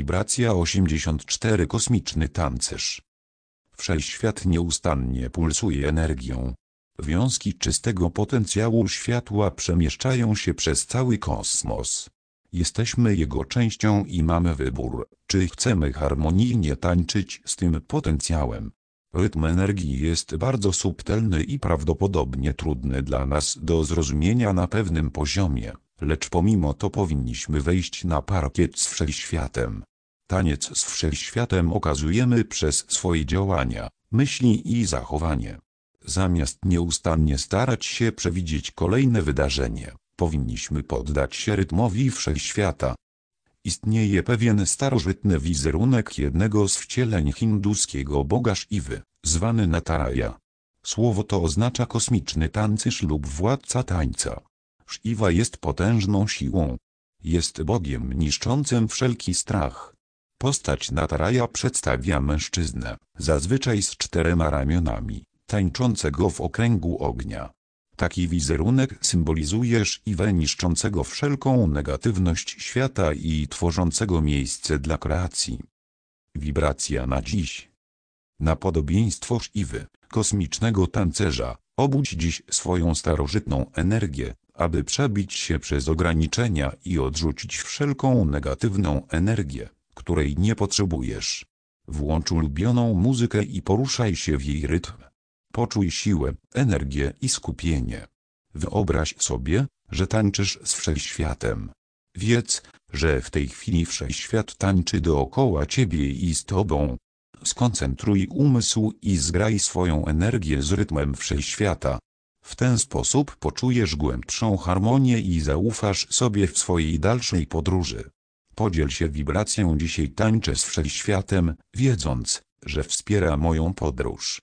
Wibracja 84 Kosmiczny tancerz. Wszechświat nieustannie pulsuje energią. Wiązki czystego potencjału światła przemieszczają się przez cały kosmos. Jesteśmy jego częścią i mamy wybór, czy chcemy harmonijnie tańczyć z tym potencjałem. Rytm energii jest bardzo subtelny i prawdopodobnie trudny dla nas do zrozumienia na pewnym poziomie, lecz pomimo to powinniśmy wejść na parkiet z wszechświatem. Taniec z wszechświatem okazujemy przez swoje działania, myśli i zachowanie. Zamiast nieustannie starać się przewidzieć kolejne wydarzenie, powinniśmy poddać się rytmowi wszechświata. Istnieje pewien starożytny wizerunek jednego z wcieleń hinduskiego boga Shiwy, zwany Nataraja. Słowo to oznacza kosmiczny tancerz lub władca tańca. Shiva jest potężną siłą. Jest bogiem niszczącym wszelki strach. Postać Nataraja przedstawia mężczyznę, zazwyczaj z czterema ramionami, tańczącego w okręgu ognia. Taki wizerunek symbolizuje Shiwę niszczącego wszelką negatywność świata i tworzącego miejsce dla kreacji. Wibracja na dziś. Na podobieństwo Shiwy, kosmicznego tancerza, obudź dziś swoją starożytną energię, aby przebić się przez ograniczenia i odrzucić wszelką negatywną energię, której nie potrzebujesz. Włącz ulubioną muzykę i poruszaj się w jej rytm. Poczuj siłę, energię i skupienie. Wyobraź sobie, że tańczysz z wszechświatem. Wiedz, że w tej chwili wszechświat tańczy dookoła ciebie i z tobą. Skoncentruj umysł i zgraj swoją energię z rytmem wszechświata. W ten sposób poczujesz głębszą harmonię i zaufasz sobie w swojej dalszej podróży. Podziel się wibracją dzisiaj tańczę z wszechświatem, wiedząc, że wspiera moją podróż.